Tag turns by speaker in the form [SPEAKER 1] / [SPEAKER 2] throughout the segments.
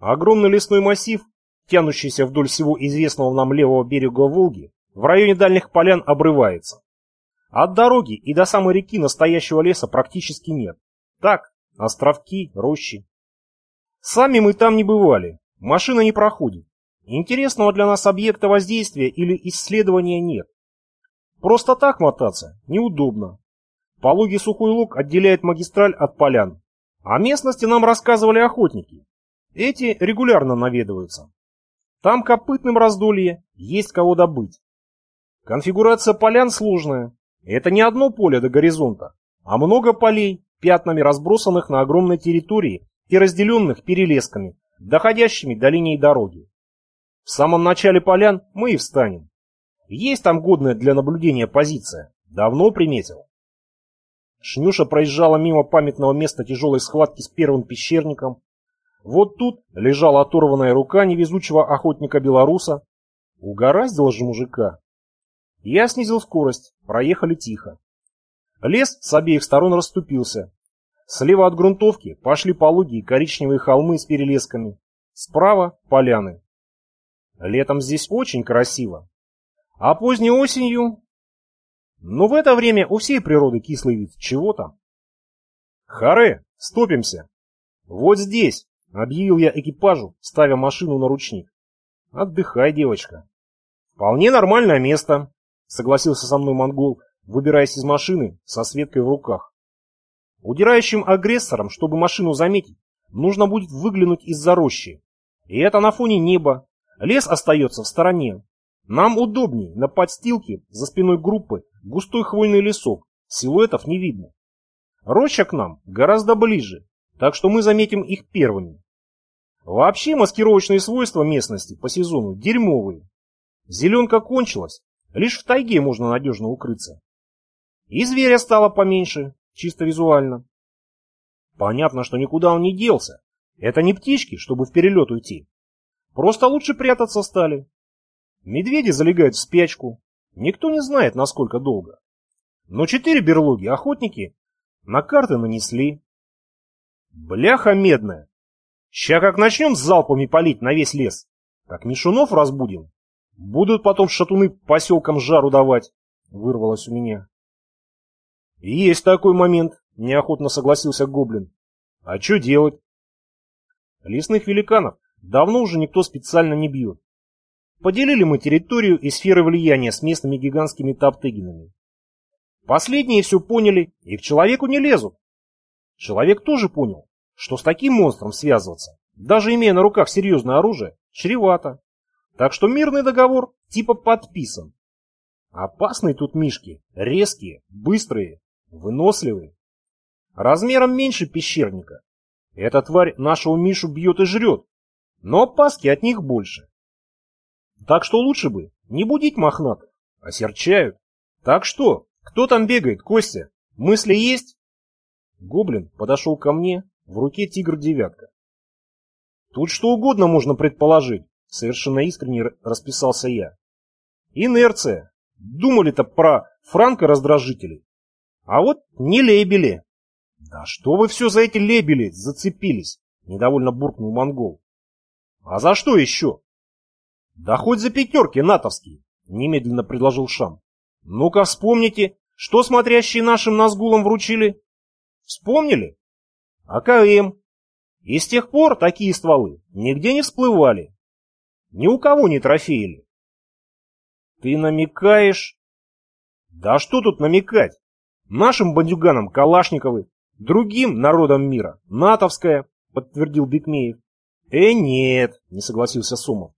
[SPEAKER 1] Огромный лесной массив, тянущийся вдоль всего известного нам левого берега Волги, в районе дальних полян обрывается. От дороги и до самой реки настоящего леса практически нет. Так, островки, рощи. Сами мы там не бывали, машина не проходит. Интересного для нас объекта воздействия или исследования нет. Просто так мотаться неудобно. Пологий сухой луг отделяет магистраль от полян. О местности нам рассказывали охотники. Эти регулярно наведываются. Там копытным раздолье, есть кого добыть. Конфигурация полян сложная. Это не одно поле до горизонта, а много полей, пятнами разбросанных на огромной территории и разделенных перелесками, доходящими до линии дороги. В самом начале полян мы и встанем. Есть там годная для наблюдения позиция. Давно приметил. Шнюша проезжала мимо памятного места тяжелой схватки с первым пещерником. Вот тут лежала оторванная рука невезучего охотника-белоруса. Угораздило же мужика. Я снизил скорость, проехали тихо. Лес с обеих сторон расступился. Слева от грунтовки пошли пологие коричневые холмы с перелесками. Справа — поляны. Летом здесь очень красиво. А поздней осенью... Ну, в это время у всей природы кислый вид. Чего там? Харе, стопимся. Вот здесь, объявил я экипажу, ставя машину на ручник. Отдыхай, девочка. Вполне нормальное место, согласился со мной монгол, выбираясь из машины со Светкой в руках. Удирающим агрессорам, чтобы машину заметить, нужно будет выглянуть из-за рощи. И это на фоне неба. Лес остается в стороне. Нам удобнее, на подстилке, за спиной группы, густой хвойный лесок, силуэтов не видно. Роща к нам гораздо ближе, так что мы заметим их первыми. Вообще маскировочные свойства местности по сезону дерьмовые. Зеленка кончилась, лишь в тайге можно надежно укрыться. И зверя стало поменьше, чисто визуально. Понятно, что никуда он не делся. Это не птички, чтобы в перелет уйти. Просто лучше прятаться стали. Медведи залегают в спячку. Никто не знает, насколько долго. Но четыре берлоги охотники на карты нанесли. Бляха медная. Ща как начнем с залпами палить на весь лес, так мишунов разбудим. Будут потом шатуны поселкам жару давать, вырвалось у меня. «Есть такой момент», — неохотно согласился Гоблин. «А что делать?» Лесных великанов давно уже никто специально не бьет. Поделили мы территорию и сферы влияния с местными гигантскими таптыгинами. Последние все поняли и к человеку не лезут. Человек тоже понял, что с таким монстром связываться, даже имея на руках серьезное оружие, чревато. Так что мирный договор типа подписан. Опасные тут мишки, резкие, быстрые, Выносливый. Размером меньше пещерника. Эта тварь нашего Мишу бьет и жрет, но опаски от них больше. Так что лучше бы не будить мохнатых, осерчают. Так что, кто там бегает, Костя? Мысли есть? Гоблин подошел ко мне, в руке тигр-девятка. Тут что угодно можно предположить, совершенно искренне расписался я. Инерция. Думали-то про франко-раздражителей. А вот не лебели. Да что вы все за эти лебели зацепились? Недовольно буркнул монгол. А за что еще? Да хоть за пятерки натовские, немедленно предложил Шам. Ну-ка вспомните, что смотрящие нашим назгулам вручили? Вспомнили? АКМ. И с тех пор такие стволы нигде не всплывали. Ни у кого не трофеили. Ты намекаешь? Да что тут намекать? Нашим бандюганам Калашниковы, другим народам мира натовская, подтвердил Бекмеев. Э, нет, не согласился Сомов.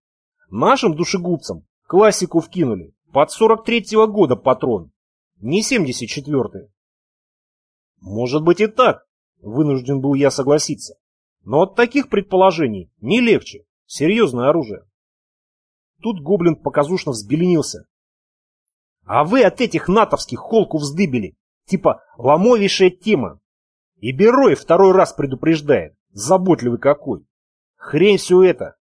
[SPEAKER 1] Нашим душегубцам классику вкинули. Под 43-го года патрон. Не 74-й. Может быть и так, вынужден был я согласиться. Но от таких предположений не легче. Серьезное оружие. Тут гоблин показушно взбеленился. А вы от этих натовских холку вздыбили. Типа ломовейшая тема. И Берой второй раз предупреждает. Заботливый какой. Хрень все это.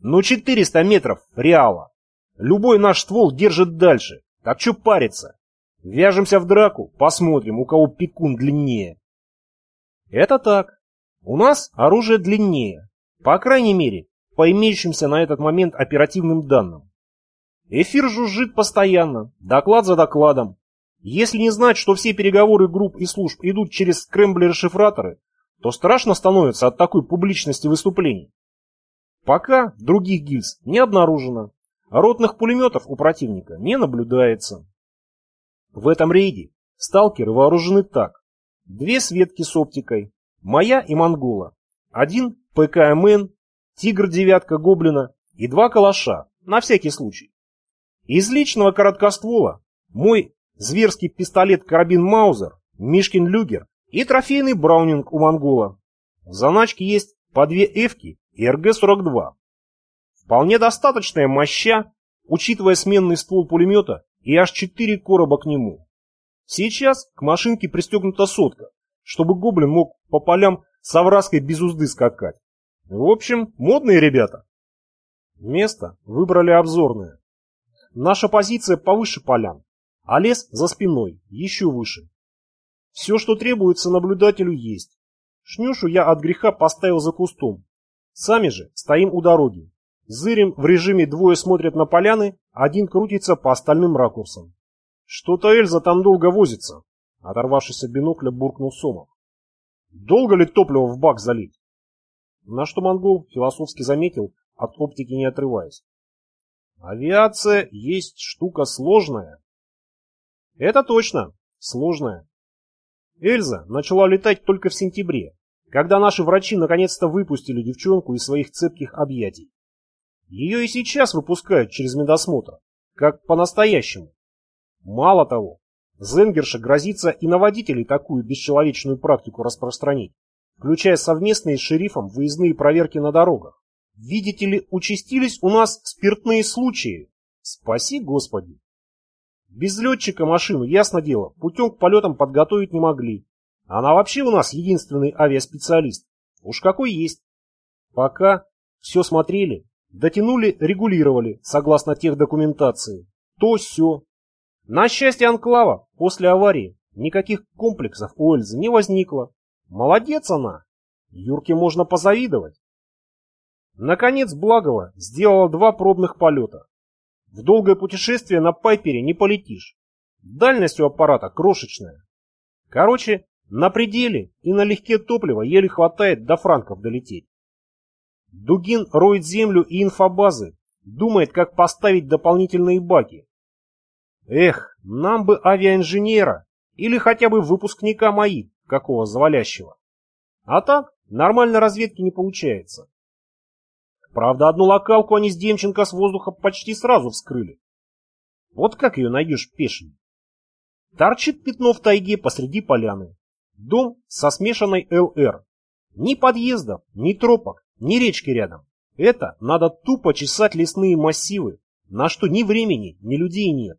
[SPEAKER 1] Ну 400 метров реала. Любой наш ствол держит дальше. Так что париться? Вяжемся в драку, посмотрим, у кого пикун длиннее. Это так. У нас оружие длиннее. По крайней мере, по имеющимся на этот момент оперативным данным. Эфир жужжит постоянно, доклад за докладом. Если не знать, что все переговоры групп и служб идут через скрэмблеры-шифраторы, то страшно становится от такой публичности выступлений. Пока других гильз не обнаружено, ротных пулеметов у противника не наблюдается. В этом рейде сталкеры вооружены так. Две светки с оптикой, моя и монгола, один ПКМН, тигр-девятка гоблина и два калаша, на всякий случай. Из личного короткоствола мой зверский пистолет-карабин Маузер, Мишкин Люгер и трофейный Браунинг у монгола. В заначке есть по две эвки и РГ-42. Вполне достаточная моща, учитывая сменный ствол пулемета и аж четыре короба к нему. Сейчас к машинке пристегнута сотка, чтобы гоблин мог по полям с овраской без узды скакать. В общем, модные ребята. Место выбрали обзорное. Наша позиция повыше полян, а лес за спиной, еще выше. Все, что требуется наблюдателю, есть. Шнюшу я от греха поставил за кустом. Сами же стоим у дороги. Зырим в режиме двое смотрят на поляны, один крутится по остальным ракурсам. Что-то Эльза там долго возится, оторвавшись от бинокля, буркнул Сомов. Долго ли топливо в бак залить? На что монгол философски заметил, от оптики не отрываясь. Авиация есть штука сложная. Это точно, сложная. Эльза начала летать только в сентябре, когда наши врачи наконец-то выпустили девчонку из своих цепких объятий. Ее и сейчас выпускают через медосмотр, как по-настоящему. Мало того, Зенгерша грозится и на водителей такую бесчеловечную практику распространить, включая совместные с шерифом выездные проверки на дорогах. Видите ли, участились у нас спиртные случаи. Спаси Господи. Без летчика машину, ясно дело, путем к полетам подготовить не могли. Она вообще у нас единственный авиаспециалист. Уж какой есть. Пока все смотрели, дотянули, регулировали, согласно тех документации. То все. На счастье Анклава, после аварии никаких комплексов у Эльзы не возникло. Молодец она. Юрке можно позавидовать. Наконец Благова сделала два пробных полета. В долгое путешествие на Пайпере не полетишь. Дальность у аппарата крошечная. Короче, на пределе и на легке топлива еле хватает до франков долететь. Дугин роет землю и инфобазы, думает, как поставить дополнительные баки. Эх, нам бы авиаинженера или хотя бы выпускника МАИ, какого завалящего. А так, нормальной разведки не получается. Правда, одну локалку они с Демченко с воздуха почти сразу вскрыли. Вот как ее найдешь пешим? Торчит пятно в тайге посреди поляны. Дом со смешанной ЛР. Ни подъездов, ни тропок, ни речки рядом. Это надо тупо чесать лесные массивы, на что ни времени, ни людей нет.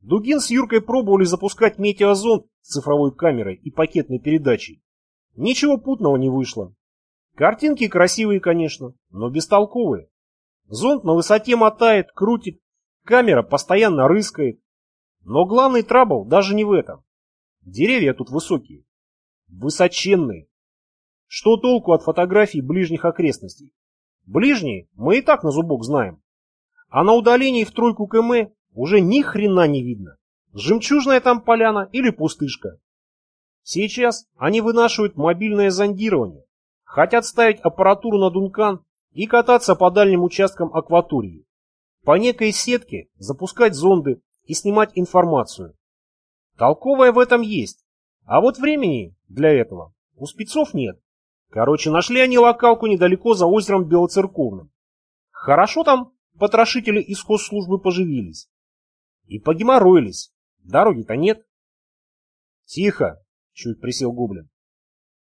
[SPEAKER 1] Дугин с Юркой пробовали запускать метеозонд с цифровой камерой и пакетной передачей. Ничего путного не вышло. Картинки красивые, конечно, но бестолковые. Зонд на высоте мотает, крутит, камера постоянно рыскает. Но главный трабл даже не в этом. Деревья тут высокие. Высоченные. Что толку от фотографий ближних окрестностей? Ближние мы и так на зубок знаем. А на удалении в тройку км уже ни хрена не видно. Жемчужная там поляна или пустышка. Сейчас они вынашивают мобильное зондирование. Хотят ставить аппаратуру на Дункан и кататься по дальним участкам акватории. По некой сетке запускать зонды и снимать информацию. Толковое в этом есть. А вот времени для этого у спецов нет. Короче, нашли они локалку недалеко за озером Белоцерковным. Хорошо там потрошители из хозслужбы поживились. И погеморроились. Дороги-то нет. Тихо, чуть присел Гоблин.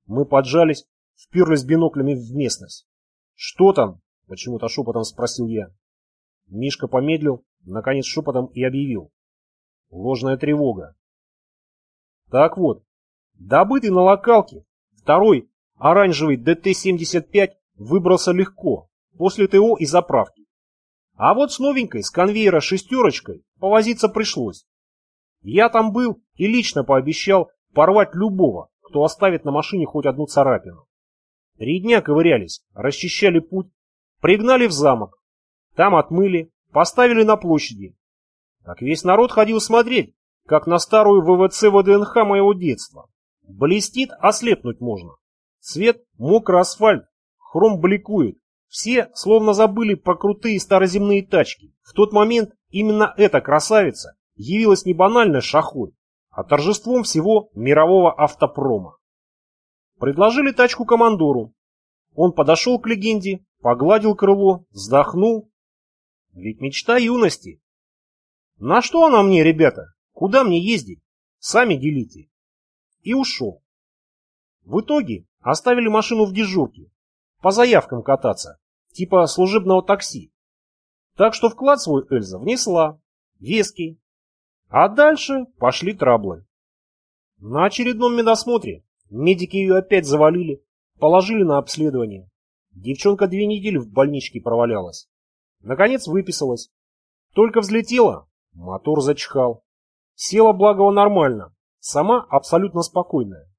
[SPEAKER 1] Мы поджались, вперлись биноклями в местность. «Что там?» — почему-то шепотом спросил я. Мишка помедлил, наконец шепотом и объявил. Ложная тревога. Так вот, добытый на локалке, второй оранжевый ДТ-75 выбрался легко, после ТО и заправки. А вот с новенькой, с конвейера шестерочкой, повозиться пришлось. Я там был и лично пообещал порвать любого, кто оставит на машине хоть одну царапину. Три дня ковырялись, расчищали путь, пригнали в замок. Там отмыли, поставили на площади. Так весь народ ходил смотреть, как на старую ВВЦ ВДНХ моего детства. Блестит, ослепнуть можно. Цвет — мокрый асфальт, хром бликует. Все словно забыли про крутые староземные тачки. В тот момент именно эта красавица явилась не банальной шахой, а торжеством всего мирового автопрома. Предложили тачку командору. Он подошел к легенде, погладил крыло, вздохнул. Ведь мечта юности. На что она мне, ребята? Куда мне ездить? Сами делите. И ушел. В итоге оставили машину в дежурке. По заявкам кататься. Типа служебного такси. Так что вклад свой Эльза внесла. Веский. А дальше пошли траблы. На очередном медосмотре медики ее опять завалили, положили на обследование. Девчонка две недели в больничке провалялась. Наконец выписалась. Только взлетела, мотор зачхал. Села, благо, нормально. Сама абсолютно спокойная.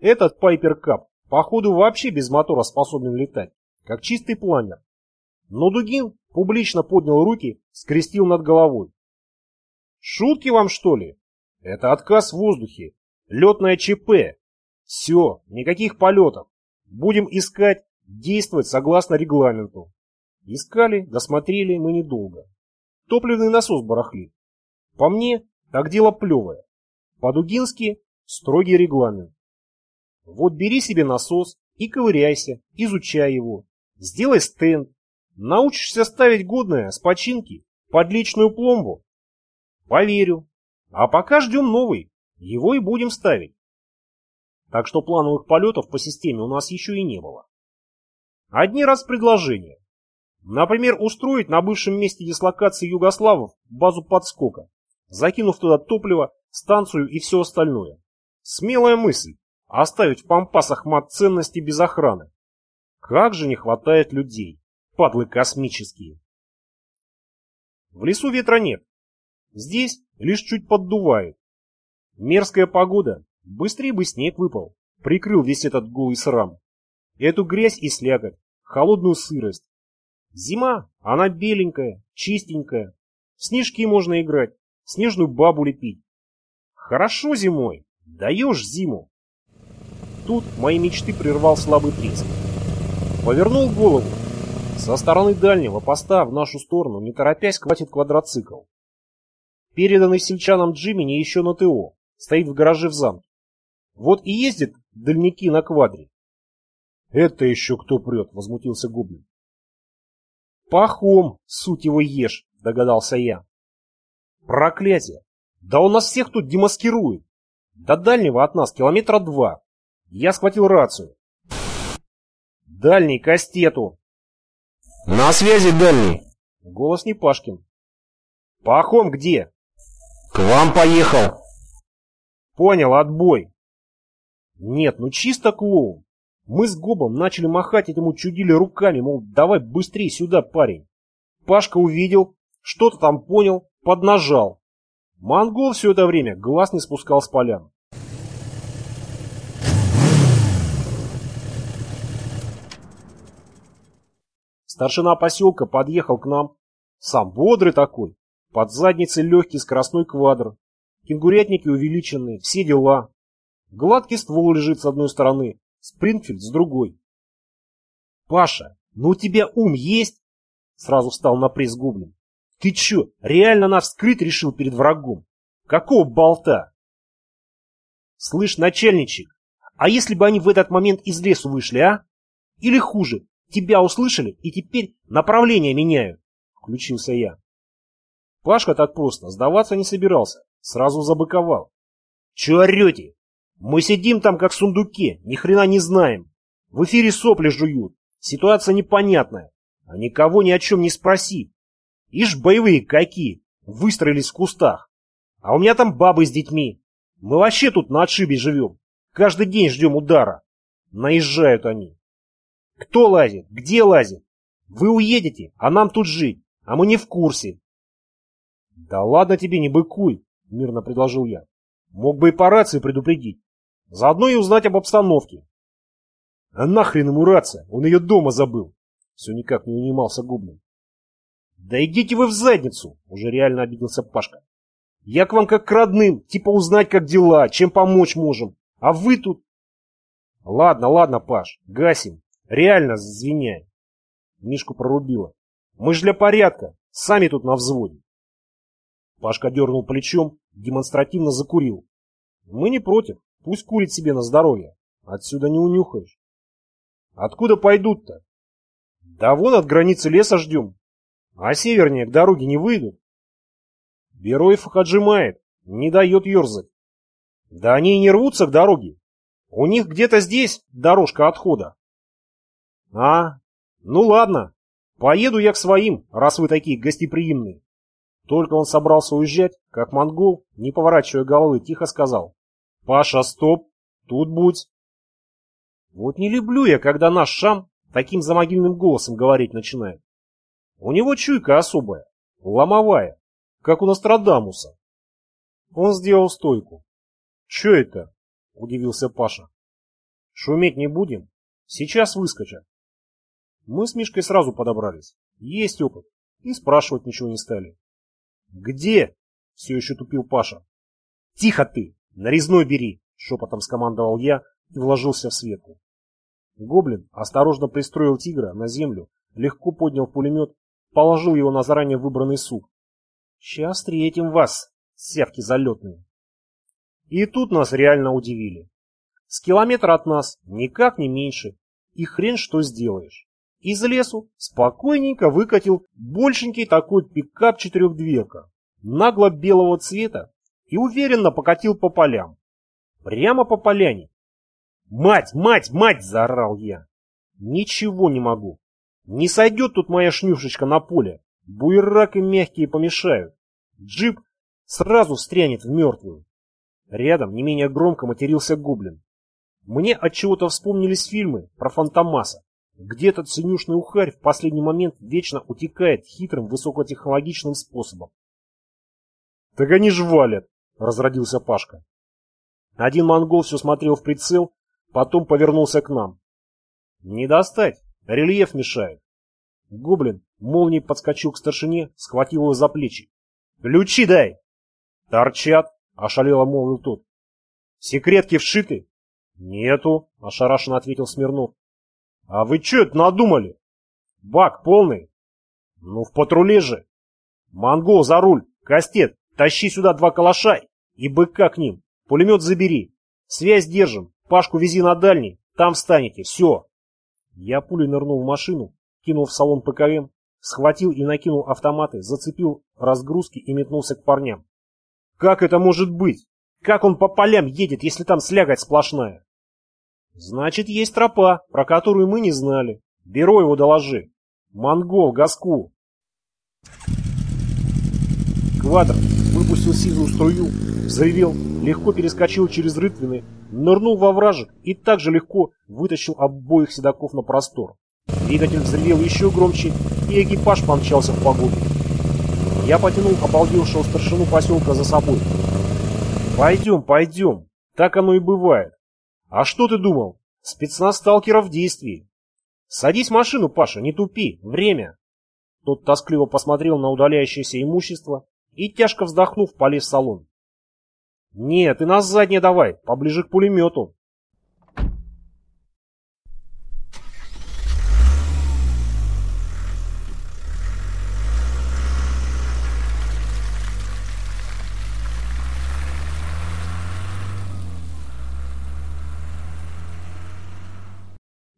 [SPEAKER 1] Этот Пайпер Кап, походу, вообще без мотора способен летать, как чистый планер. Но Дугин публично поднял руки, скрестил над головой. Шутки вам, что ли? Это отказ в воздухе. Летное ЧП. Все, никаких полетов. Будем искать, действовать согласно регламенту. Искали, досмотрели мы недолго. Топливный насос барахлит. По мне, так дело плевое. По-дугински строгий регламент. Вот бери себе насос и ковыряйся, изучай его. Сделай стенд. Научишься ставить годное с починки под личную пломбу Поверю. А пока ждем новый. Его и будем ставить. Так что плановых полетов по системе у нас еще и не было. Одни раз предложения. Например, устроить на бывшем месте дислокации Югославов базу подскока, закинув туда топливо, станцию и все остальное. Смелая мысль – оставить в пампасах мат ценности без охраны. Как же не хватает людей, падлы космические. В лесу ветра нет, Здесь лишь чуть поддувает. Мерзкая погода. Быстрее бы снег выпал. Прикрыл весь этот голый срам. Эту грязь и слякоть, холодную сырость. Зима, она беленькая, чистенькая. В снежки можно играть, снежную бабу лепить. Хорошо зимой, даешь зиму. Тут мои мечты прервал слабый треск. Повернул голову. Со стороны дальнего поста в нашу сторону, не торопясь, хватит квадроцикл. Переданный сельчанам Джимини еще на ТО, стоит в гараже в замке. Вот и ездит дальники на квадре. Это еще кто прет, возмутился Гоблин. Пахом, суть его ешь, догадался я. Проклятие! Да он нас всех тут демаскирует. До дальнего от нас километра два. Я схватил рацию. Дальний кастету.
[SPEAKER 2] На связи, дальний.
[SPEAKER 1] Голос не Пашкин. Пахом где?
[SPEAKER 2] К вам поехал.
[SPEAKER 1] Понял, отбой. Нет, ну чисто клоун. Мы с Гобом начали махать этому чудили руками, мол, давай быстрее сюда, парень. Пашка увидел, что-то там понял, поднажал. Монгол все это время глаз не спускал с полян. Старшина поселка подъехал к нам, сам бодрый такой, под задницей легкий скоростной квадр. Кенгурятники увеличены, все дела. Гладкий ствол лежит с одной стороны, Спрингфильд с другой. «Паша, ну у тебя ум есть?» Сразу встал на пресс Гоблин. «Ты че, реально нас вскрыть решил перед врагом? Какого болта?» «Слышь, начальничек, а если бы они в этот момент из лесу вышли, а? Или хуже, тебя услышали и теперь направление меняют?» Включился я. Пашка так просто сдаваться не собирался, сразу забыковал. «Че орете? Мы сидим там как в сундуке, ни хрена не знаем. В эфире сопли жуют, ситуация непонятная, а никого ни о чем не спроси. Ишь, боевые какие, выстроились в кустах. А у меня там бабы с детьми. Мы вообще тут на отшибе живем, каждый день ждем удара. Наезжают они. Кто лазит? Где лазит? Вы уедете, а нам тут жить, а мы не в курсе. «Да ладно тебе, не быкуй», — мирно предложил я. «Мог бы и по рации предупредить. Заодно и узнать об обстановке». А нахрен ему рация? Он ее дома забыл. Все никак не унимался Гублин. Да идите вы в задницу, уже реально обиделся Пашка. Я к вам как к родным, типа узнать, как дела, чем помочь можем. А вы тут... Ладно, ладно, Паш, гасим. Реально, извиняй. Мишку прорубило. Мы ж для порядка, сами тут на взводе. Пашка дернул плечом, демонстративно закурил. Мы не против, пусть курит себе на здоровье. Отсюда не унюхаешь. Откуда пойдут-то? Да вон от границы леса ждем. А севернее к дороге не выйдут. Бероев их отжимает, не дает ерзать. Да они и не рвутся к дороге. У них где-то здесь дорожка отхода. А, ну ладно, поеду я к своим, раз вы такие гостеприимные. Только он собрался уезжать, как монгол, не поворачивая головы, тихо сказал. Паша, стоп, тут будь. Вот не люблю я, когда наш Шам таким замогильным голосом говорить начинает. У него чуйка особая, ломовая, как у Нострадамуса. Он сделал стойку. «Че это?» – удивился Паша. «Шуметь не будем? Сейчас выскочат». Мы с Мишкой сразу подобрались. Есть опыт. И спрашивать ничего не стали. «Где?» – все еще тупил Паша. «Тихо ты! Нарезной бери!» – шепотом скомандовал я и вложился в светку. Гоблин осторожно пристроил тигра на землю, легко поднял пулемет, положил его на заранее выбранный сук. «Сейчас встретим вас, севки залетные!» И тут нас реально удивили. С километра от нас, никак не меньше, и хрен что сделаешь. Из лесу спокойненько выкатил большенький такой пикап-четырехдверка, нагло белого цвета, и уверенно покатил по полям. Прямо по поляне, «Мать, мать, мать!» – заорал я. «Ничего не могу. Не сойдет тут моя шнюшечка на поле. Буерак мягкие помешают. Джип сразу встрянет в мертвую». Рядом не менее громко матерился гоблин. Мне от чего то вспомнились фильмы про Фантомаса, где этот синюшный ухарь в последний момент вечно утекает хитрым высокотехнологичным способом. «Так они ж валят!» — разродился Пашка. Один монгол все смотрел в прицел, Потом повернулся к нам. «Не достать, рельеф мешает». Гоблин молнией подскочил к старшине, схватил его за плечи. «Ключи дай!» «Торчат!» — ошалело молвил тот. «Секретки вшиты?» «Нету», — ошарашенно ответил Смирнов. «А вы что это надумали?» «Бак полный». «Ну, в патруле же». «Монгол, за руль! Кастет, тащи сюда два калаша и быка к ним. Пулемет забери. Связь держим. Пашку вези на дальний, там встанете, все. Я пулей нырнул в машину, кинул в салон ПКМ, схватил и накинул автоматы, зацепил разгрузки и метнулся к парням. Как это может быть? Как он по полям едет, если там слягать сплошная? Значит, есть тропа, про которую мы не знали. Беру его доложи. Монгол, газку. Квадр выпустил сизую струю, взревел, легко перескочил через рытвины, нырнул во вражек и так же легко вытащил обоих седаков на простор. Двигатель взревел еще громче, и экипаж помчался в погоду. Я потянул обалдевшего старшину поселка за собой. «Пойдем, пойдем. Так оно и бывает. А что ты думал? Спецназ сталкеров в действии. Садись в машину, Паша, не тупи. Время!» Тот тоскливо посмотрел на удаляющееся имущество и, тяжко вздохнув, полез в салон. «Нет, ты нас заднее давай, поближе к пулемету».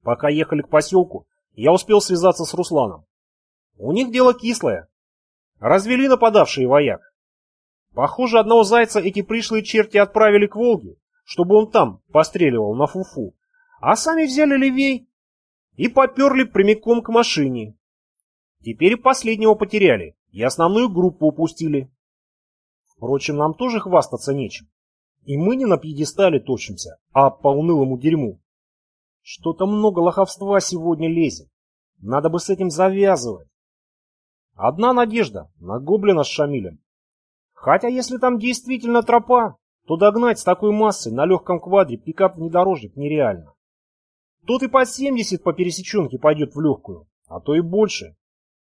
[SPEAKER 1] Пока ехали к поселку, я успел связаться с Русланом. У них дело кислое. Развели нападавшие вояк. Похоже, одного зайца эти пришлые черти отправили к Волге, чтобы он там постреливал на фуфу, а сами взяли левей и поперли прямиком к машине. Теперь последнего потеряли, и основную группу упустили. Впрочем, нам тоже хвастаться нечем. И мы не на пьедестале тощимся, а по унылому дерьму. Что-то много лоховства сегодня лезет. Надо бы с этим завязывать. Одна надежда на гоблина с Шамилем. Хотя если там действительно тропа, то догнать с такой массой на легком квадре пикап-внедорожник нереально. Тот и по 70 по пересеченке пойдет в легкую, а то и больше.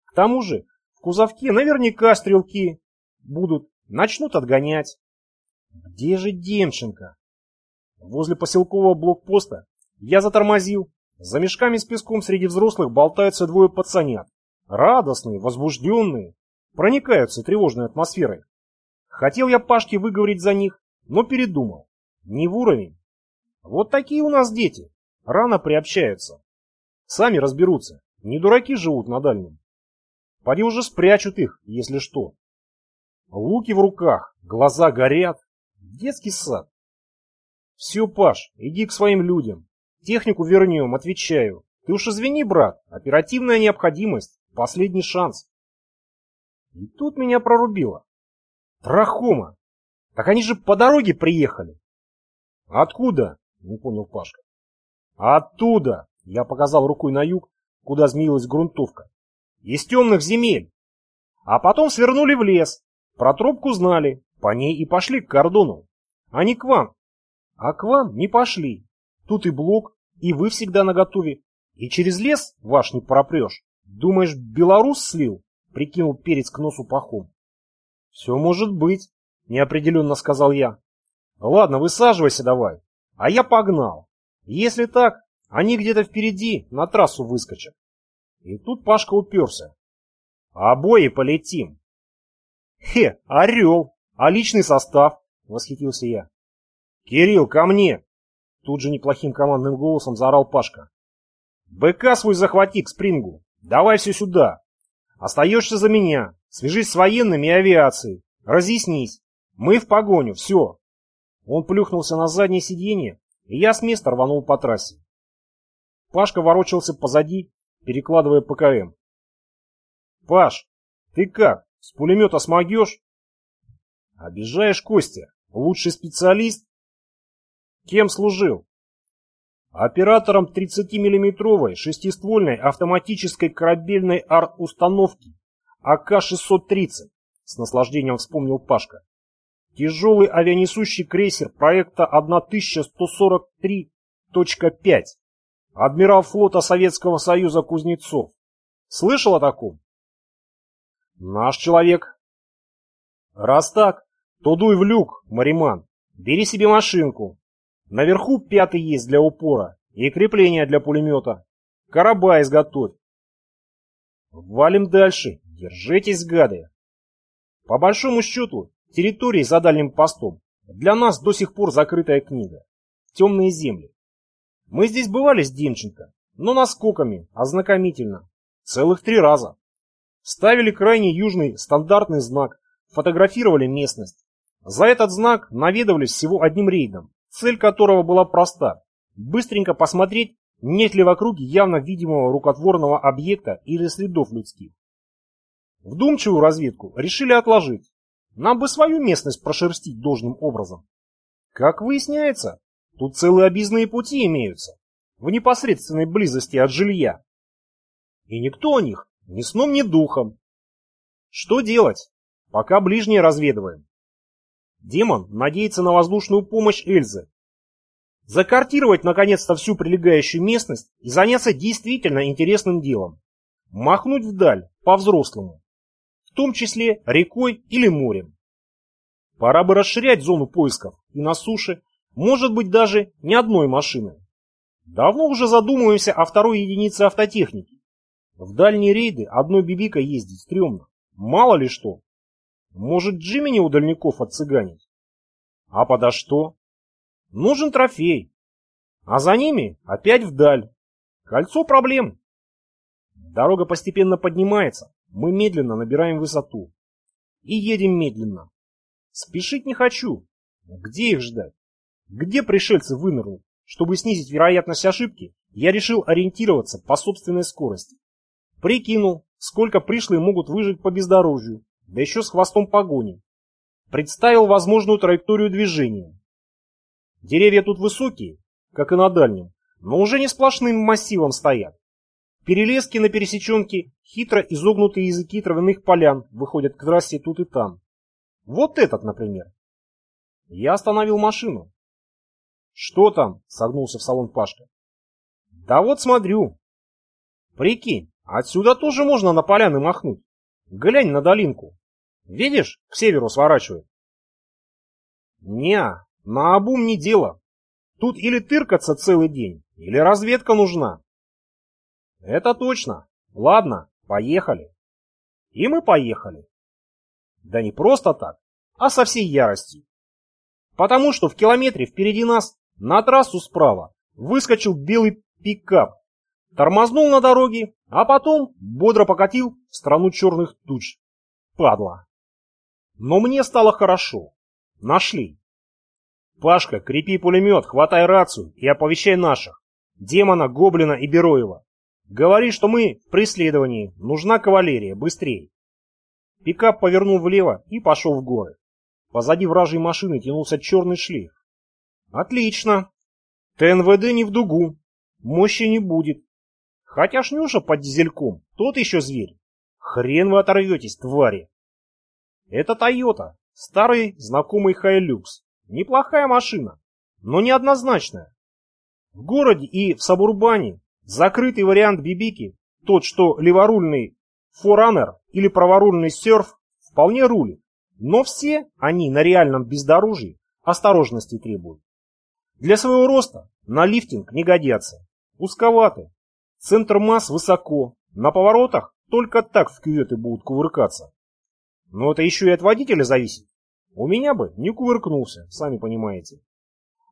[SPEAKER 1] К тому же в кузовке наверняка стрелки будут, начнут отгонять. Где же Демченко? Возле поселкового блокпоста я затормозил. За мешками с песком среди взрослых болтаются двое пацанят. Радостные, возбужденные, проникаются тревожной атмосферой. Хотел я Пашке выговорить за них, но передумал. Не в уровень. Вот такие у нас дети. Рано приобщаются. Сами разберутся. Не дураки живут на дальнем. Поди уже спрячут их, если что. Луки в руках, глаза горят. Детский сад. Все, Паш, иди к своим людям. Технику вернем, отвечаю. Ты уж извини, брат, оперативная необходимость, последний шанс. И тут меня прорубило. Трахома! Так они же по дороге приехали. Откуда? Не понял Пашка. Оттуда! Я показал рукой на юг, куда змеилась грунтовка. Из темных земель. А потом свернули в лес. Про тропку знали. По ней и пошли к кордону. А не к вам. А к вам не пошли. Тут и блок, и вы всегда наготове. И через лес ваш не пропрешь. Думаешь, белорус слил? Прикинул перец к носу пахом. Все может быть, неопределенно сказал я. Ладно, высаживайся давай. А я погнал. Если так, они где-то впереди на трассу выскочат. И тут Пашка уперся. Обои полетим. Хе, орел, а личный состав, восхитился я. Кирилл, ко мне! Тут же неплохим командным голосом заорал Пашка. БК свой захвати к спрингу. Давай все сюда. Остаешься за меня. Свяжись с военными и авиацией. Разъяснись. Мы в погоню, все. Он плюхнулся на заднее сиденье, и я с места рванул по трассе. Пашка ворочался позади, перекладывая ПКМ. «Паш, ты как, с пулемета смогешь?» «Обижаешь Костя, лучший специалист?» «Кем служил?» Оператором 30-миллиметровой шестиствольной автоматической корабельной арт-установки АК-630, с наслаждением вспомнил Пашка. Тяжелый авианесущий крейсер проекта 1143.5. Адмирал флота Советского Союза Кузнецов. Слышал о таком? Наш человек. Раз так, то дуй в люк, Мариман. Бери себе машинку. Наверху пятый есть для упора и крепление для пулемета. Короба изготовь. Валим дальше. Держитесь, гады. По большому счету, территории за дальним постом для нас до сих пор закрытая книга. Темные земли. Мы здесь бывали с Демченко, но наскоками, ознакомительно. Целых три раза. Ставили крайне южный стандартный знак, фотографировали местность. За этот знак наведывались всего одним рейдом, цель которого была проста – быстренько посмотреть, нет ли в округе явно видимого рукотворного объекта или следов людских. Вдумчивую разведку решили отложить. Нам бы свою местность прошерстить должным образом. Как выясняется, Тут целые объездные пути имеются, в непосредственной близости от жилья. И никто о них ни сном, ни духом. Что делать? Пока ближние разведываем. Демон надеется на воздушную помощь Эльзы. Закартировать наконец-то всю прилегающую местность и заняться действительно интересным делом. Махнуть вдаль, по-взрослому. В том числе рекой или морем. Пора бы расширять зону поисков и на суше, может быть даже не одной машины. Давно уже задумываемся о второй единице автотехники. В дальние рейды одной бибикой ездить стрёмно. Мало ли что. Может Джимини у дальников отцыганить? А подо что? Нужен трофей. А за ними опять вдаль. Кольцо проблем. Дорога постепенно поднимается. Мы медленно набираем высоту. И едем медленно. Спешить не хочу. Где их ждать? Где пришельцы вынырнут? Чтобы снизить вероятность ошибки, я решил ориентироваться по собственной скорости. Прикинул, сколько пришлые могут выжить по бездорожью, да еще с хвостом погони. Представил возможную траекторию движения. Деревья тут высокие, как и на дальнем, но уже не сплошным массивом стоят. Перелески на пересеченке, хитро изогнутые языки травяных полян выходят к трассе тут и там. Вот этот, например. Я остановил машину. «Что там?» — согнулся в салон Пашка. Да вот смотрю. Прикинь, отсюда тоже можно на поляны махнуть. Глянь на долинку. Видишь, к северу сворачивает. На обум не дело. Тут или тыркаться целый день, или разведка нужна. Это точно. Ладно, поехали. И мы поехали. Да не просто так, а со всей яростью. Потому что в километре впереди нас, на трассу справа, выскочил белый пикап, тормознул на дороге, а потом бодро покатил в страну черных туч. Падла. Но мне стало хорошо. Нашли. Пашка, крепи пулемет, хватай рацию и оповещай наших. Демона, Гоблина и Бероева. Говори, что мы в преследовании. Нужна кавалерия. Быстрей. Пикап повернул влево и пошел в горы. Позади вражьей машины тянулся черный шлейф. Отлично. ТНВД не в дугу. Мощи не будет. Хотя Шнюша под дизельком, тот еще зверь. Хрен вы оторветесь, твари. Это Тойота, старый знакомый Хайлюкс. Неплохая машина, но неоднозначная. В городе и в Сабурбане закрытый вариант Бибики, тот, что леворульный Форанер или праворульный серф, вполне рулит. Но все они на реальном бездорожье осторожности требуют. Для своего роста на лифтинг не годятся. Узковаты. Центр масс высоко. На поворотах только так в кюветы будут кувыркаться. Но это еще и от водителя зависит. У меня бы не кувыркнулся, сами понимаете.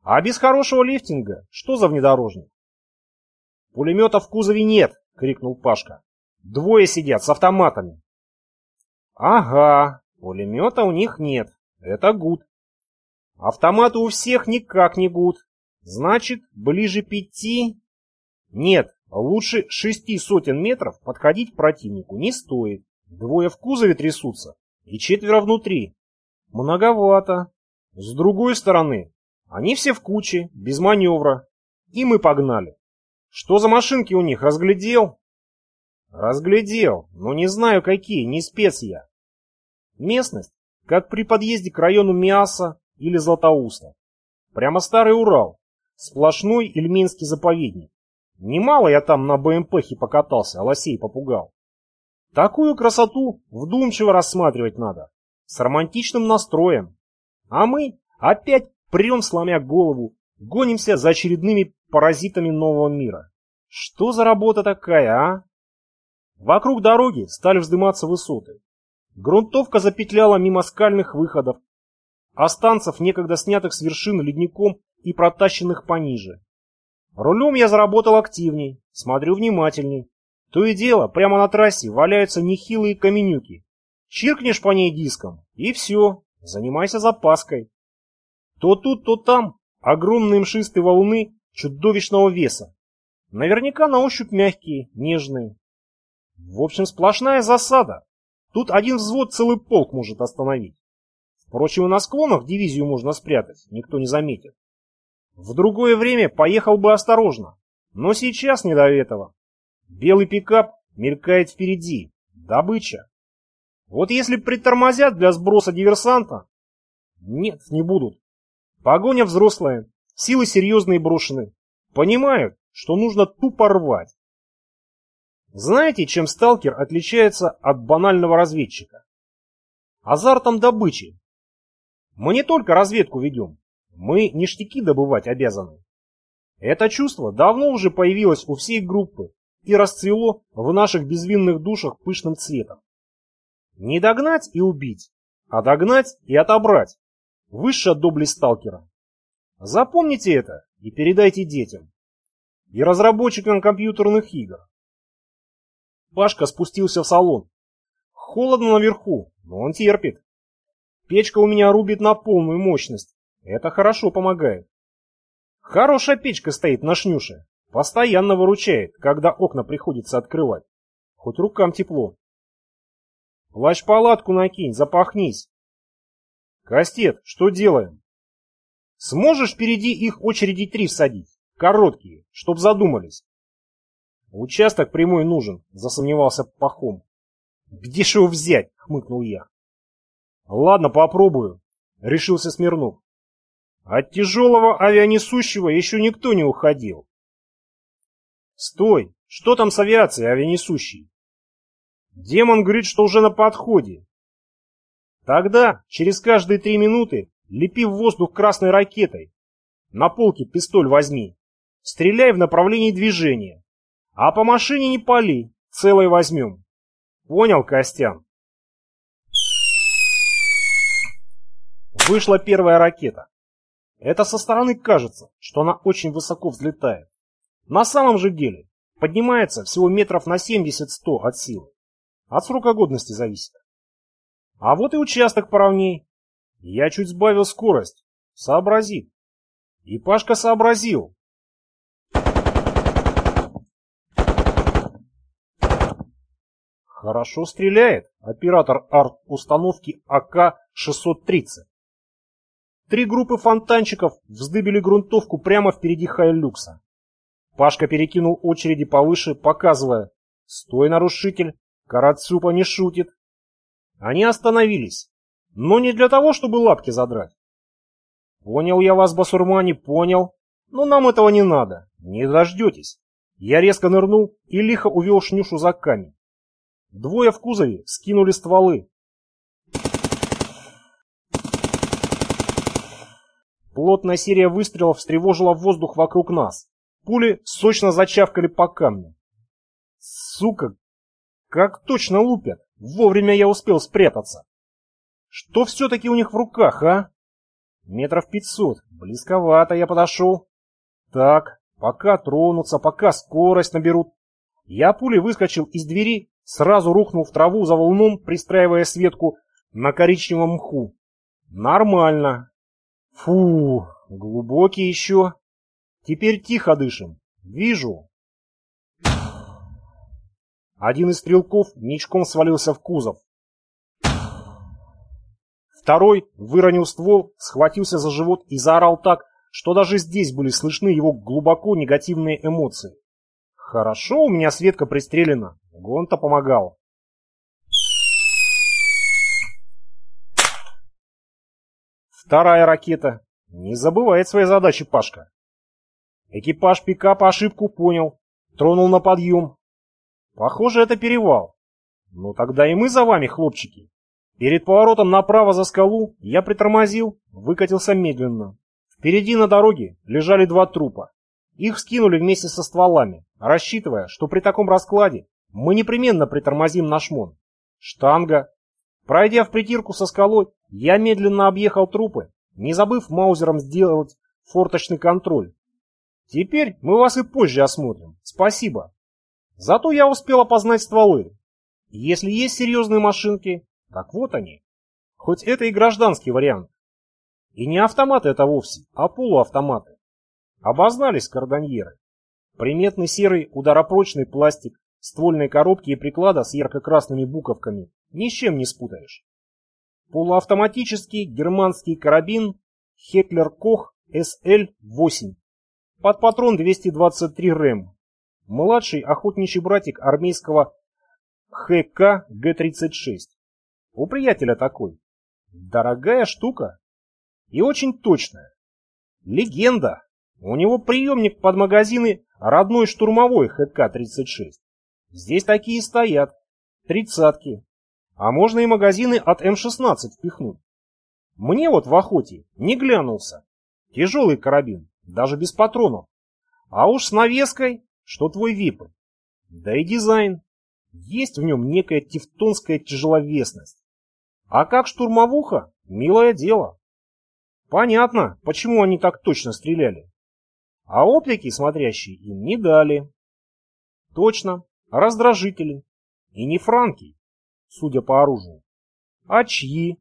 [SPEAKER 1] А без хорошего лифтинга что за внедорожник? Пулемета в кузове нет, крикнул Пашка. Двое сидят с автоматами. Ага, пулемета у них нет. Это гуд. Автоматы у всех никак не гуд. Значит, ближе пяти... Нет, лучше шести сотен метров подходить к противнику не стоит. Двое в кузове трясутся и четверо внутри. Многовато. С другой стороны, они все в куче, без маневра. И мы погнали. Что за машинки у них, разглядел? Разглядел, но не знаю какие, не спец я. Местность, как при подъезде к району Миаса или Златоуста. Прямо старый Урал, сплошной Ильминский заповедник. Немало я там на БМПхе покатался, а лосей попугал. Такую красоту вдумчиво рассматривать надо, с романтичным настроем. А мы опять прем, сломя голову, гонимся за очередными паразитами нового мира. Что за работа такая, а? Вокруг дороги стали вздыматься высоты. Грунтовка запетляла мимо скальных выходов, останцев, некогда снятых с вершины ледником и протащенных пониже. Рулем я заработал активней, смотрю внимательней. То и дело, прямо на трассе валяются нехилые каменюки. Чиркнешь по ней диском, и все, занимайся запаской. То тут, то там огромные мшистые валуны чудовищного веса. Наверняка на ощупь мягкие, нежные, в общем, сплошная засада. Тут один взвод целый полк может остановить. Впрочем, и на склонах дивизию можно спрятать, никто не заметит. В другое время поехал бы осторожно, но сейчас не до этого. Белый пикап мелькает впереди, добыча. Вот если притормозят для сброса диверсанта... Нет, не будут. Погоня взрослая, силы серьезные брошены. Понимают, что нужно тупо рвать. Знаете, чем сталкер отличается от банального разведчика? Азартом добычи. Мы не только разведку ведем, мы ништяки добывать обязаны. Это чувство давно уже появилось у всей группы и расцвело в наших безвинных душах пышным цветом. Не догнать и убить, а догнать и отобрать. Высшая доблесть сталкера. Запомните это и передайте детям. И разработчикам компьютерных игр. Пашка спустился в салон. Холодно наверху, но он терпит. Печка у меня рубит на полную мощность. Это хорошо помогает. Хорошая печка стоит на шнюше. Постоянно выручает, когда окна приходится открывать. Хоть рукам тепло. Плащ-палатку накинь, запахнись. Кастет, что делаем? Сможешь впереди их очереди три всадить? Короткие, чтоб задумались. «Участок прямой нужен», — засомневался Пахом. «Где ж его взять?» — хмыкнул я. «Ладно, попробую», — решился Смирнов. От тяжелого авианесущего еще никто не уходил. Стой! Что там с авиацией, авианесущей? Демон говорит, что уже на подходе. Тогда, через каждые три минуты, лепи в воздух красной ракетой. На полке пистоль возьми. Стреляй в направлении движения. А по машине не пали, целой возьмем. Понял, Костян? Вышла первая ракета. Это со стороны кажется, что она очень высоко взлетает. На самом же деле поднимается всего метров на 70-100 от силы. От срока годности зависит. А вот и участок поровней. Я чуть сбавил скорость. Сообрази. И Пашка сообразил. Хорошо стреляет оператор арт-установки АК-630. Три группы фонтанчиков вздыбили грунтовку прямо впереди Хайлюкса. Пашка перекинул очереди повыше, показывая «Стой, нарушитель, Карацупа не шутит». Они остановились, но не для того, чтобы лапки задрать. «Понял я вас, басурмане, понял. Но нам этого не надо, не дождетесь». Я резко нырнул и лихо увел шнюшу за камень. Двое в кузове скинули стволы. Плотная серия выстрелов встревожила воздух вокруг нас. Пули сочно зачавкали по камню. Сука, как точно лупят. Вовремя я успел спрятаться. Что все-таки у них в руках, а? Метров пятьсот. Близковато я подошел. Так, пока тронутся, пока скорость наберут. Я пулей выскочил из двери Сразу рухнул в траву за волном, пристраивая Светку на коричневом мху. Нормально. Фу, глубокий еще. Теперь тихо дышим. Вижу. Один из стрелков ничком свалился в кузов. Второй выронил ствол, схватился за живот и заорал так, что даже здесь были слышны его глубоко негативные эмоции. Хорошо у меня Светка пристрелена. Гонта помогал. Вторая ракета. Не забывает своей задачи Пашка. Экипаж пикапа ошибку понял. Тронул на подъем. Похоже, это перевал. Ну тогда и мы за вами, хлопчики. Перед поворотом направо за скалу я притормозил, выкатился медленно. Впереди на дороге лежали два трупа. Их скинули вместе со стволами, рассчитывая, что при таком раскладе мы непременно притормозим на шмон. Штанга. Пройдя в притирку со скалой, я медленно объехал трупы, не забыв маузером сделать форточный контроль. Теперь мы вас и позже осмотрим. Спасибо. Зато я успел опознать стволы. Если есть серьезные машинки, так вот они. Хоть это и гражданский вариант. И не автоматы это вовсе, а полуавтоматы. Обознались кардоньеры. Приметный серый ударопрочный пластик, ствольные коробки и приклада с ярко-красными буковками ни с чем не спутаешь. Полуавтоматический германский карабин Хеклер Кох SL-8 под патрон 223 РЭМ. Младший охотничий братик армейского ХК Г-36. У приятеля такой. Дорогая штука и очень точная. Легенда. У него приемник под магазины родной штурмовой ХК-36. Здесь такие стоят. Тридцатки. А можно и магазины от М-16 впихнуть. Мне вот в охоте не глянулся. Тяжелый карабин, даже без патронов. А уж с навеской, что твой вип. Да и дизайн. Есть в нем некая тевтонская тяжеловесность. А как штурмовуха, милое дело. Понятно, почему они так точно стреляли а оптики смотрящие им не дали. Точно, раздражители. И не франки, судя по оружию. А чьи?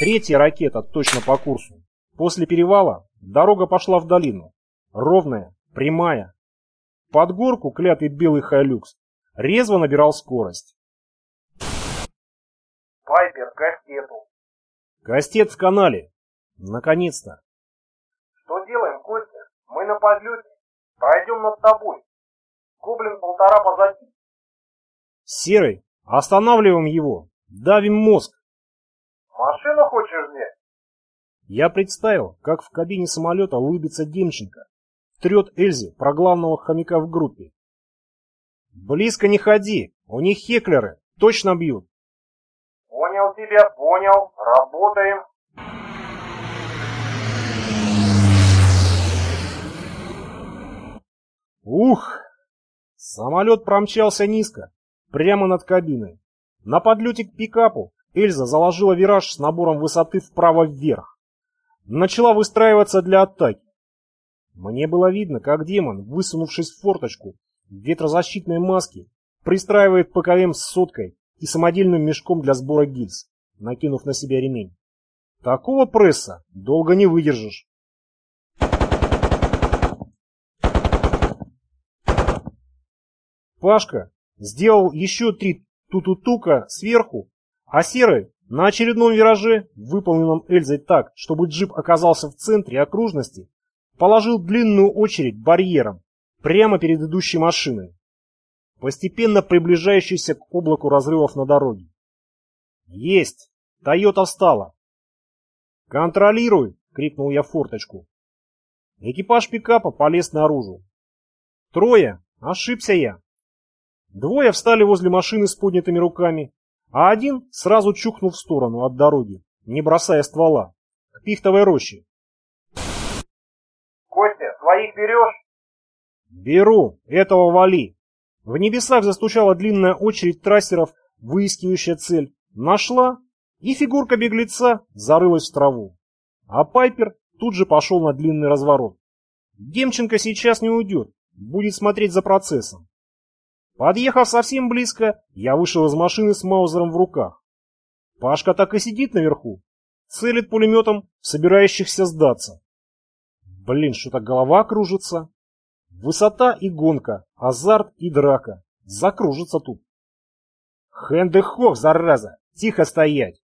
[SPEAKER 1] Третья ракета точно по курсу. После перевала дорога пошла в долину. Ровная, прямая. Под горку клятый белый хайлюкс резво набирал скорость.
[SPEAKER 3] Пайпер, кастету.
[SPEAKER 1] Кастет в канале. Наконец-то.
[SPEAKER 3] Что делаем, Костя? Мы на подлете. Пройдем над тобой. Гоблин полтора позади.
[SPEAKER 1] Серый, останавливаем его. Давим мозг.
[SPEAKER 3] Машину взять?
[SPEAKER 1] Я представил, как в кабине самолета улыбится Демченко. трет Эльзе про главного хомяка в группе. «Близко не ходи, у них хеклеры, точно бьют».
[SPEAKER 3] Понял тебя, понял, работаем.
[SPEAKER 1] Ух! Самолет промчался низко, прямо над кабиной. На подлете к пикапу Эльза заложила вираж с набором высоты вправо-вверх. Начала выстраиваться для атаки. Мне было видно, как демон, высунувшись в форточку, в ветрозащитной маске, пристраивает ПКМ с соткой и самодельным мешком для сбора гильз, накинув на себя ремень. Такого пресса долго не выдержишь. Пашка сделал еще три тутутука сверху, а Серый на очередном вираже, выполненном Эльзой так, чтобы джип оказался в центре окружности, положил длинную очередь барьером прямо перед идущей машиной, постепенно приближающейся к облаку разрывов на дороге. «Есть! Тойота встала!» «Контролируй!» — крикнул я в форточку. Экипаж пикапа полез наружу. «Трое! Ошибся я!» Двое встали возле машины с поднятыми руками, а один сразу чухнул в сторону от дороги, не бросая ствола, к пихтовой роще.
[SPEAKER 3] Костя, своих берешь?
[SPEAKER 1] Беру, этого вали. В небесах застучала длинная очередь трассеров, выискивающая цель. Нашла, и фигурка беглеца зарылась в траву. А Пайпер тут же пошел на длинный разворот. Демченко сейчас не уйдет, будет смотреть за процессом. Подъехав совсем близко, я вышел из машины с маузером в руках. Пашка так и сидит наверху, целит пулеметом собирающихся сдаться. Блин, что-то голова кружится. Высота и гонка, азарт и драка. Закружится тут. Хэндехох, зараза! Тихо стоять!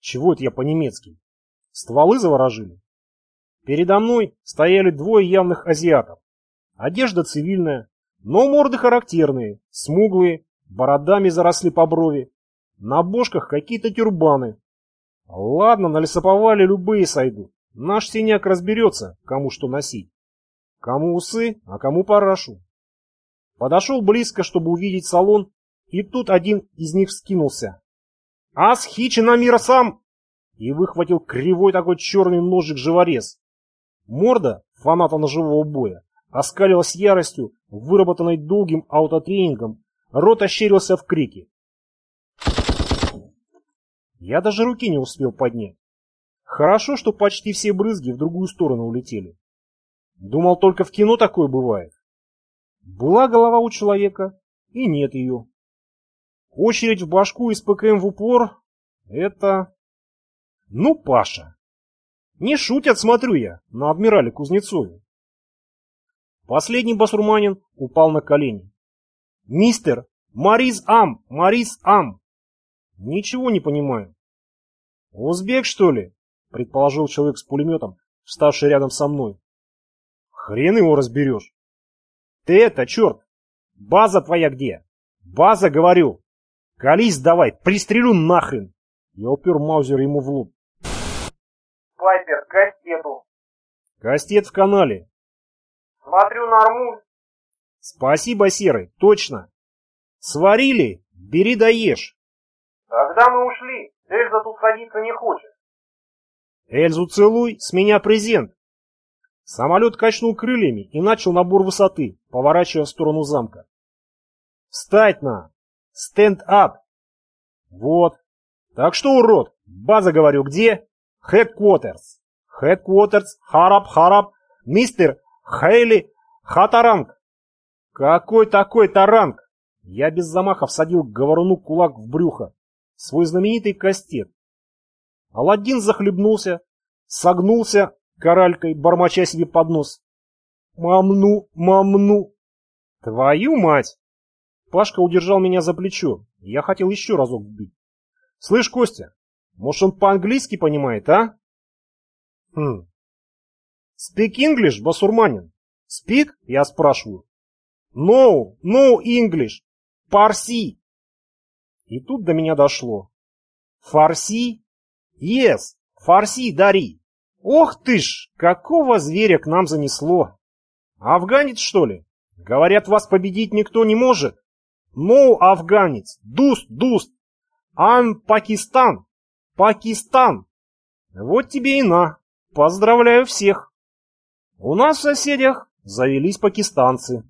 [SPEAKER 1] Чего это я по-немецки? Стволы заворожили? Передо мной стояли двое явных азиатов. Одежда цивильная, но морды характерные, смуглые, бородами заросли по брови. На бошках какие-то тюрбаны. Ладно, на лесоповале любые сойдут. Наш синяк разберется, кому что носить. Кому усы, а кому парашу. Подошел близко, чтобы увидеть салон, и тут один из них вскинулся. «Ас хичина мира сам!» И выхватил кривой такой черный ножик-живорез. Морда фаната ножевого боя оскалилась яростью, выработанной долгим аутотренингом, рот ощерился в крике. Я даже руки не успел поднять. Хорошо, что почти все брызги в другую сторону улетели. Думал, только в кино такое бывает. Была голова у человека, и нет ее. Очередь в башку из ПКМ в упор — это... Ну, Паша. Не шутят, смотрю я, на адмирале Кузнецове. Последний басурманин упал на колени. «Мистер! Марис Ам! Марис Ам!» «Ничего не понимаю». «Узбек, что ли?» — предположил человек с пулеметом, вставший рядом со мной. «Хрен его разберешь». «Ты это, черт! База твоя где? База, говорю! Колись давай, пристрелю нахрен!» Я упер маузер ему в лоб.
[SPEAKER 3] Пайпер, кастету.
[SPEAKER 1] Кастет в канале.
[SPEAKER 3] Смотрю, нормуль.
[SPEAKER 1] Спасибо, Серый, точно. Сварили? Бери да ешь.
[SPEAKER 3] Когда мы ушли, Эльза тут садиться не хочет.
[SPEAKER 1] Эльзу целуй, с меня презент. Самолет качнул крыльями и начал набор высоты, поворачивая в сторону замка. Встать на! Stand up! Вот. Так что, урод, база, говорю, где? Headquarters. Headquarters, hurry up, hurry up, мистер Хейли Хатаранг. Какой такой таранг? Я без замаха всадил говоруну кулак в брюхо. Свой знаменитый кастет. Аладдин захлебнулся, согнулся коралькой, бормоча себе под нос. «Мамну, мамну!» «Твою мать!» Пашка удержал меня за плечо. Я хотел еще разок вбить. «Слышь, Костя, может он по-английски понимает, а?» «Хм, Speak English, басурманин? Speak, я спрашиваю. No, no English. Парси. И тут до меня дошло. Фарси? Yes, фарси дари. Ох ты ж, какого зверя к нам занесло. Афганец, что ли? Говорят, вас победить никто не может. No, афганец. Дуст, дуст. Ан Пакистан. Пакистан. Вот тебе и на. Поздравляю всех. У нас в соседях завелись пакистанцы.